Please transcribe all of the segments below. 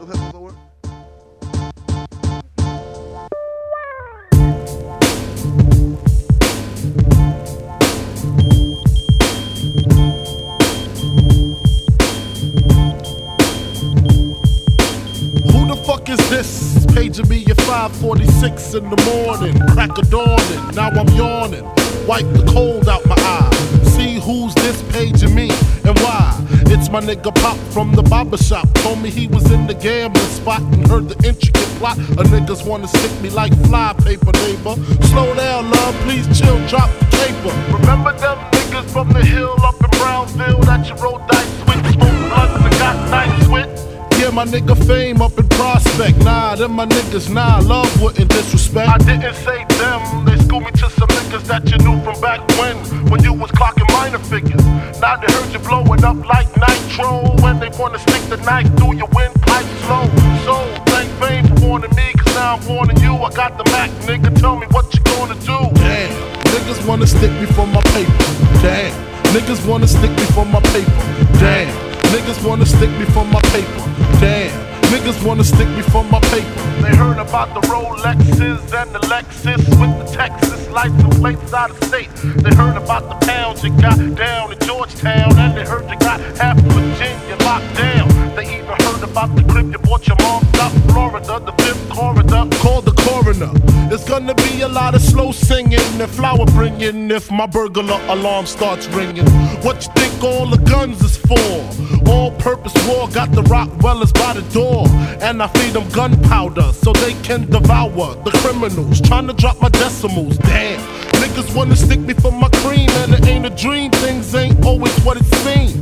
Who the fuck is this? Paging me at 546 in the morning. Crack of dawning, now I'm yawning. Wipe the cold out my eye. See who's this paging me and why? My nigga Pop from the barber shop. Told me he was in the gambling spot and heard the intricate plot. A niggas wanna stick me like fly paper, neighbor. Slow down, love, please chill, drop the paper. Remember them niggas from the hill up in Brownsville that you rolled dice with? Smoke blunts and got nice with? Yeah, my nigga fame up in prospect. Nah, them my niggas, nah, love wouldn't disrespect. I didn't say them, they schooled me to some niggas that you knew from back when, when you was clocking minor figures. Now they heard you blowing up like nitro, when they wanna stick the knife through your windpipe slow. So, thank fame for warning me, cause now I'm warning you. I got the Mac, nigga, tell me what you gonna do. Damn, niggas wanna stick me for my paper. Damn, niggas wanna stick me for my paper. Damn. Niggas wanna stick me for my paper. Damn. Niggas wanna stick me for my paper. They heard about the Rolexes and the Lexus with the Texas license plates out of state. They heard about the pounds you got down in Georgetown, and they heard you got half of Virginia locked down. They even heard about the crib you bought your mom South Florida, the fifth corridor. Call the coroner. Gonna be a lot of slow singing and flower bringing if my burglar alarm starts ringing. What you think all the guns is for? All purpose war got the Rockwellers by the door. And I feed them gunpowder so they can devour the criminals. Trying to drop my decimals, damn. Niggas wanna stick me for my cream, and it ain't a dream. Things ain't always what it seems.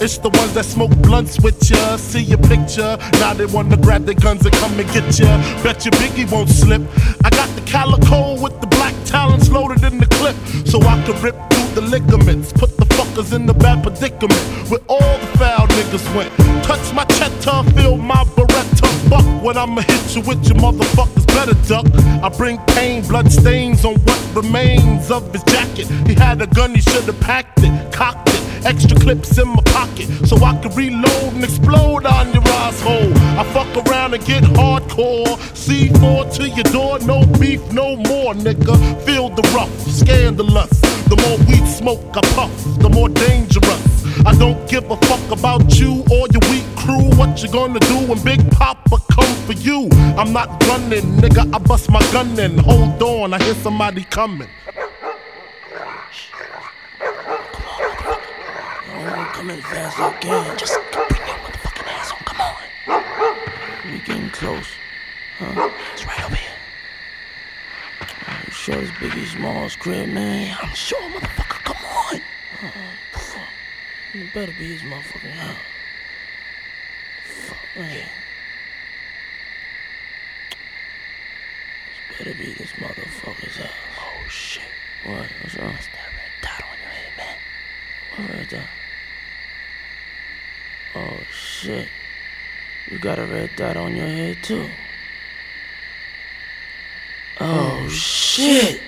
It's the ones that smoke blunts with ya, see your picture. Now they wanna grab their guns and come and get ya. Bet your Biggie won't slip. I got calico with the black talons loaded in the clip, so I can rip through the ligaments. Put the fuckers in the bad predicament where all the foul niggas went. Touch my cheddar, feel my beretta. Fuck what I'ma hit you with, your motherfuckers better duck. I bring pain, blood stains on what remains of his jacket. He had a gun, he should've packed it, cocked. Extra clips in my pocket so I can reload and explode on your asshole. I fuck around and get hardcore. C4 to your door, no beef, no more, nigga. Feel the rough, scandalous. The more weed smoke I puff, the more dangerous. I don't give a fuck about you or your weak crew. What you gonna do when Big Papa come for you? I'm not running, nigga. I bust my gun in. Hold on, I hear somebody coming. Oh, come in fast as you can. Just bring your motherfucking ass on. Come on. We getting close. Huh? It's right over here. Are you sure it's Biggie Smalls crib, man? I'm sure, motherfucker. Come on. Uh, fuck. It better be his motherfucking house. Fuck, man. This better be this motherfucker's house. Oh, shit. What? What's wrong? It's that red dot on your head, man. What red dot? Oh, shit. You got a red dot on your head, too. Oh, oh shit.